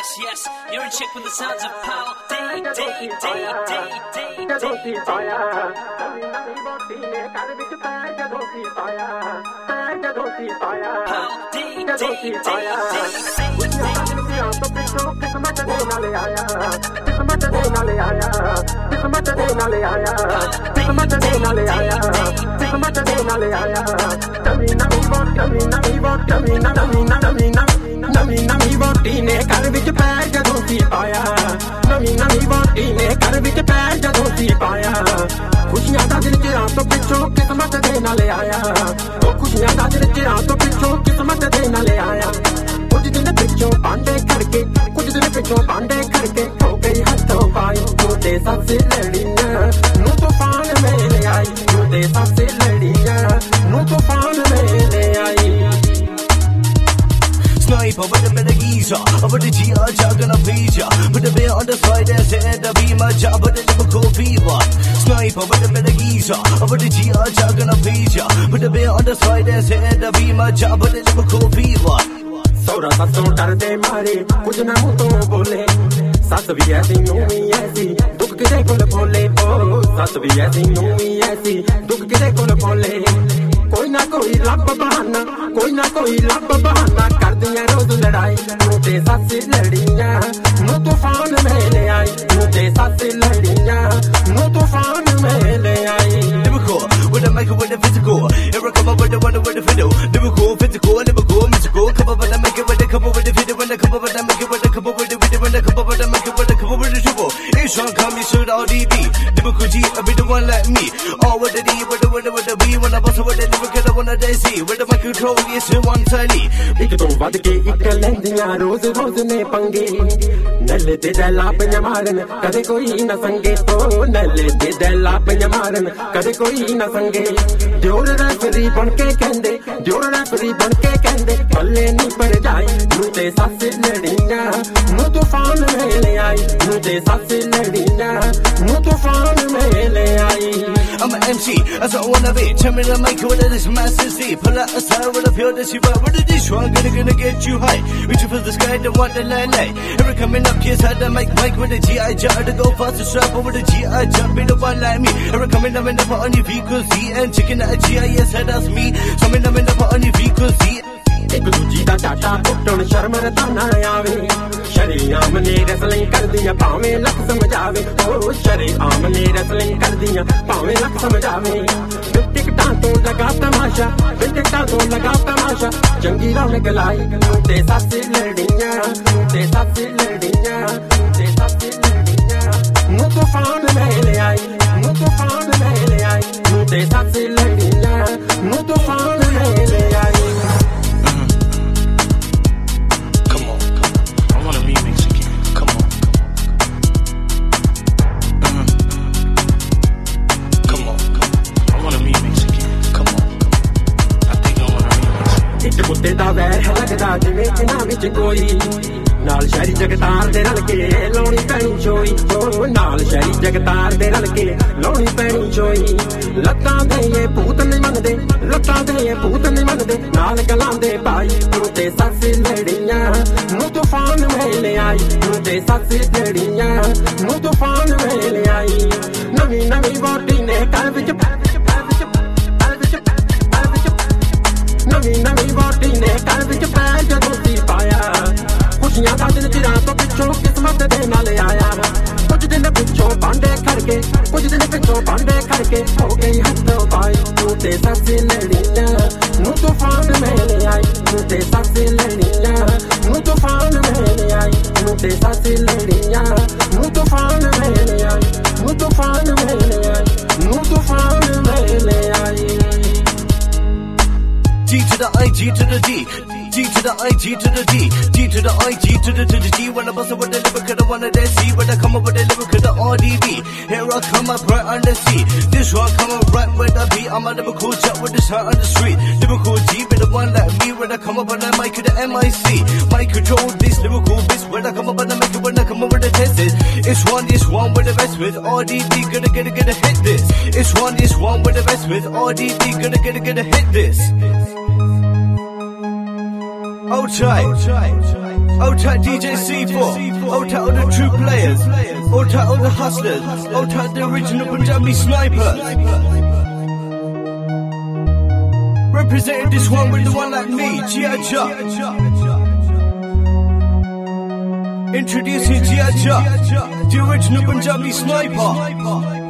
Yes, yes, you're in check with the sounds of power. Day, day, day, day, day, ਜਦੋਂ day. ਕੀ ਪਾਇਆ ਨਵੀਂ ਨਵੀਂ ਵੋਟੀ ਨੇ ਘਰ ਵਿੱਚ ਪੈਰ ਜਦੋਂ ਕੀ ਪਾਇਆ ਪੈਰ ਜਦੋਂ ਕੀ ਪਾਇਆ Power, day, ਜਦੋਂ day, ਕੀ day, ਪਾਇਆ day, day, ਦੁਨੀਆ ਤੋਂ ਪਿੱਛੋਂ ਕਿਸਮਤ ਦੇ ਨਾਲ ਆਇਆ ਕਿਸਮਤ ਦੇ ਨਾਲ ਆਇਆ ਕਿਸਮਤ ਦੇ ਨਾਲ ਆਇਆ ਕਿਸਮਤ ਦੇ ਨਾਲ ਆਇਆ ਕਿਸਮਤ ਦੇ ਨਾਲ ਆਇਆ ਨਵੀਂ ਨਵੀਂ ਵੋਟ ਨਵੀਂ ਨਵੀਂ ਵੋਟ ਨਵੀਂ ਨਵੀਂ ਨਵੀਂ ਨਵੀਂ ਨਵੀਂ ਵੋਟੀ ਨੇ ਘਰ ਵਿੱਚ ਪੈਰ ਜਦੋਂ ਕੀ ਪਾਇਆ ਨਵੀਂ ਨਵੀਂ ਵੋਟੀ ਨੇ ਘਰ ਵਿੱਚ ਪੈਰ ਜਦੋਂ ਕੀ ਪਾਇਆ ਖੁਸ਼ੀਆਂ ਦਾ ਦਿਨ ਚਿਰਾਂ ਤੋਂ ਪਿੱਛੋਂ ਕਿਸਮਤ ਦੇ ਨਾਲ ਆਇਆ ਉਹ ਖੁਸ਼ੀਆਂ ਦਾ ਦਿਨ ਚਿਰਾਂ ਤੋਂ ਪਿੱਛੋਂ ਕਿਸਮਤ ਦੇ ਨਾਲ ਆਇਆ ਕੁਝ ਦਿਨ ਪਿੱਛੋਂ ਪਾਂਡੇ ਕਰਕੇ ਕੁਝ ਦਿਨ ਪਿੱਛੋਂ ਪਾਂਡੇ ਕਰਕੇ ਹੋ ਗਈ ਹੱਥੋਂ ਪਾਈ ਉਹਦੇ ਸੱਸੇ ਲੜੀਆਂ ਸੱਸੇ ਲੜੀਆਂ ਨੂੰ ਤੂਫਾਨ ਮੇਲੇ ਆਈ Sniper with a bit of geezer. Over the GR jug and a pleaser. Put a bit on the side and say the be my job, but the Liverpool fever. Sniper with a bit of geezer. Over the GR jug and a pleaser. Put a bit on the side and say the be my job, but the Liverpool fever. ਸੌਰਾ ਸੱਸੋਂ ਡਰਦੇ ਮਾਰੇ ਕੁਝ ਨਾ ਮੂੰਹ ਤੋਂ ਬੋਲੇ ਸੱਸ ਵੀ ਐਸੀ ਨੂੰ ਵੀ ਐਸੀ ਦੁੱਖ ਕਿਦੇ ਕੋਲ ਬੋਲੇ ਓ ਸੱਸ ਵੀ ਐਸੀ ਨੂੰ ਵੀ ਐਸੀ ਦੁੱਖ ਕਿਦੇ ਕੋਲ ਬੋਲੇ ਕੋਈ ਨਾ ਕੋਈ ਲੱਭ ਬਹਾਨਾ ਕੋਈ ਨਾ ਕੋਈ ਲੱਭ ਬਹਾਨਾ ਕਰਦੀਆਂ ਰੋਜ਼ ਲੜਾਈ ਨੂੰ ਤੇ ਸੱਸ ਲੜੀਆਂ ਨੂੰ ਤੂਫਾਨ ਮੇਲੇ ਆਈ ਨੂੰ ਤੇ ਸੱਸ ਲੜੀਆਂ ਨੂੰ ਤੂਫਾਨ ਮੇਲੇ ਆਈ Liverpool with a mic with a physical. Here I come up with the one with the fiddle. The one like me. All with the D, with the with the with the B. When I bust with the Liverpool, I wanna they see. With the mic control, yes, ਇੱਕ ਤੋਂ ਵੱਧ ਕੇ ਇੱਕ ਲੈਂਦੀਆਂ ਰੋਜ਼ ਰੋਜ਼ ਨੇ ਪੰਗੇ। ਨੱਲੇ ਤੇ ਦਲਾ ਮਾਰਨ ਕਦੇ ਕੋਈ ਨਾ ਸੰਗੇ। ਓ ਨੱਲੇ ਤੇ ਦਲਾ ਮਾਰਨ ਕਦੇ ਕੋਈ ਨਾ ਸੰਗੇ। ਜੋਰ ਰੈਫਰੀ ਬਣ ਕੇ ਕਹਿੰਦੇ ਜੋਰ ਰੈਫਰੀ ਬਣ ਕੇ ਕਹਿੰਦੇ ਬੱਲੇ ਨਹੀਂ ਪਰ ਜਾਈ ਨੂੰ ਤੇ ਸੱਸ ਲੜੀਆਂ। ਨੂੰ ਤੂਫਾਨ ਮੇਲੇ ਆਈ ਨੂੰ ਤੇ ਸੱਸ ਲੜੀਆਂ। ਨੂੰ ਤੂਫਾਨ ਮੇਲੇ ਆਈ। I'm an MC, that's what I wanna be. Tell me the mic with this massive Z. Pull out a side with a pure that she right. With the dish one, gonna gonna get you high. Reaching for the sky, don't want the light light. Every coming up, kids had the mic mic with the GI jar to go fast to strap over the GI jump be the one like me. Every coming up in the put on your vehicle Z and chicken at GIS, that's me. Up in the put on your vehicle Z. ਇੱਕ ਦੂਜੀ ਦਾ ਟਾਟਾ ਪੁੱਟਣ ਸ਼ਰਮ ਰਤਾ ਨਾ ਆਵੇ। ਸ਼ਰੀਆਮ ਨੇ ਰਸਲਿੰਗ ਕਰਦੀਆਂ ਭਾਵੇਂ ਲੱਖ ਸਮਝਾਵੇ। ਓ ਸ਼ਰੀਆਮ ਨੇ ਰਸਲਿੰਗ ਕਰਦੀਆਂ ਭਾਵੇਂ ਲੱਖ ਸਮਝਾਵੇ। ਟਿਕਟਾਂ ਤੋਂ ਲਗਾ ਤਮਾਸ਼ਾ ਟਿਕਟਾਂ ਤੋਂ ਲਗਾ ਤਮਾਸ਼ਾ। ਚੰਗੀ ਰੌਣਕ ਲਾਈ, ਤੇ ਸੱਸ ਲੜੀਆਂ, ਤੇ ਸੱਸ ਲੜੀਆਂ, ਤੇ ਸੱਸ ਲੜੀਆਂ। ਨੂੰ ਤੂਫਾਨ ਲੈ ਲਿਆਈ ਨੂੰ ਤੂਫਾਨ ਲੈ ਲਿਆਈ ਨੂੰ ਤੇ ਸੱਸ ਲੜੀਆਂ। ਨੂੰ ਤੂਫਾਨ remix. ਵੈਰ ਹੈ ਲੱਗਦਾ ਜਿਵੇਂ ਇਹਨਾਂ ਵਿੱਚ ਕੋਈ। ਨਾਲ ਸ਼ਹਿਰੀ ਜਗਤਾਰ ਦੇ ਰਲ ਕੇ ਲਾਉਣੀ ਪੈਣੀ ਚੋਈ। ਓ ਨਾਲ ਸ਼ਹਿਰੀ ਜਗਤਾਰ ਦੇ ਰਲ ਕੇ ਲਾਉਣੀ ਪੈਣੀ ਚੋਈ। ਲੱਤਾਂ ਦੇ ਇਹ ਭੂਤ ਨਹੀਂ ਮੰਨਦੇ, ਲੱਤਾਂ ਦੇ ਇਹ ਭੂਤ ਨਹੀਂ ਮੰਨਦੇ। ਨਾਲ ਗਲਾਂ ਦੇ ਭਾਈ ਨੂੰ ਤੇ ਸੱਸ ਲੜੀਆਂ ਨੂੰ ਤੂਫਾਨ ਵੇਲੇ ਆਈ ਤੂੰ ਤੇ ਸੱਸ ਲੜੀਆਂ ਨੂੰ ਤੂਫਾਨ ਵੇਲੇ ਆਈ। ਨਵੀਂ ਨਵੀਂ ਵੋਟੀ ਨੇ ਘਰ ਵਿੱਚ ਦੇ ਨਾਲ ਆਇਆ ਕੁਝ ਦਿਨ ਪਿੱਛੋਂ ਪਾਂਡੇ ਖੜਕੇ ਕੁਝ ਦਿਨ ਪਿੱਛੋਂ ਪਾਂਡੇ ਖੜਕੇ ਹੋ ਗਈ ਹੱਥੋਂ ਪਾਈ ਤੂੰ ਤੇ ਸੱਸ ਲੜੀਆਂ ਨੂੰ ਤੂਫਾਨ ਮੇਲੇ ਆਈ ਤੂੰ ਤੇ ਸੱਸ ਲੜੀਆਂ ਨੂੰ ਤੂਫਾਨ ਮੇਲੇ ਆਈ ਨੂੰ ਤੇ ਸੱਸ ਲੜੀਆਂ ਨੂੰ ਤੂਫਾਨ ਮੇਲੇ ਆਈ ਨੂੰ ਤੂਫਾਨ ਮੇਲੇ ਆਈ ਨੂੰ ਤੂਫਾਨ ਮੇਲੇ ਆਈ G to the I, G to the D. G to the I, G to the D. G to the I, G to the to G. When I bust up with the liver, I wanna they see? When I come up with the liver, could the RDB. Here I come up right on the sea. This one come up right where the B. I'm a Liverpool chat with this heart on the street. Liverpool G, be the one like me. When I come up on the mic, the MIC. My control this Liverpool bitch. When I come up on the mic, when I come up with the test it. It's one, it's one with the best with RDB. Gonna get gonna hit this. It's one, it's one with the best with RDB. Gonna get gonna hit this. Oh Ota DJ C4, Ota all the true players, oh, Ota all the hustlers, oh, Ota the original Punjabi snipers. Representing this one with the one like me, Gia. Introducing Gia the original Punjabi sniper.